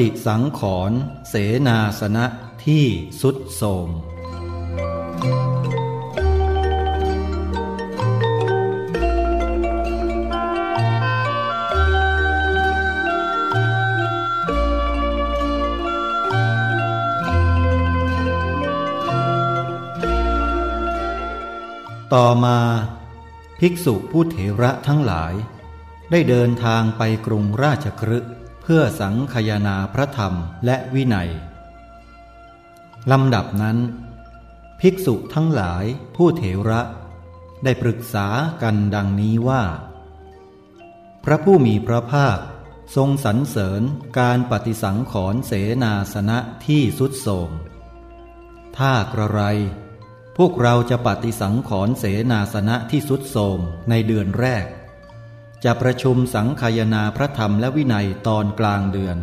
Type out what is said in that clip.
ฏิสังขรณ์เสนาสนะที่สุดโทมต่อมาภิกษุผู้เถระทั้งหลาย ได้เดินทางไปกรุงราชครึ เพื่อสังคยนาพระธรรมและวินัยลำดับนั้น ภิกษุทั้งหลายผู้เถระ ได้ปรึกษากันดังนี้ว่า พระผู้มีพระภาคทรงสรรเสริญการปฏิสังขรณ์เสนาสนะที่สุดโทมถ้ากระไร พวกเราจะปฏิสังขรณ์เสนาสนะที่สุดโทมในเดือนแรก จะประชุมสังคายนาพระธรรมและวินัยตอนกลางเดือน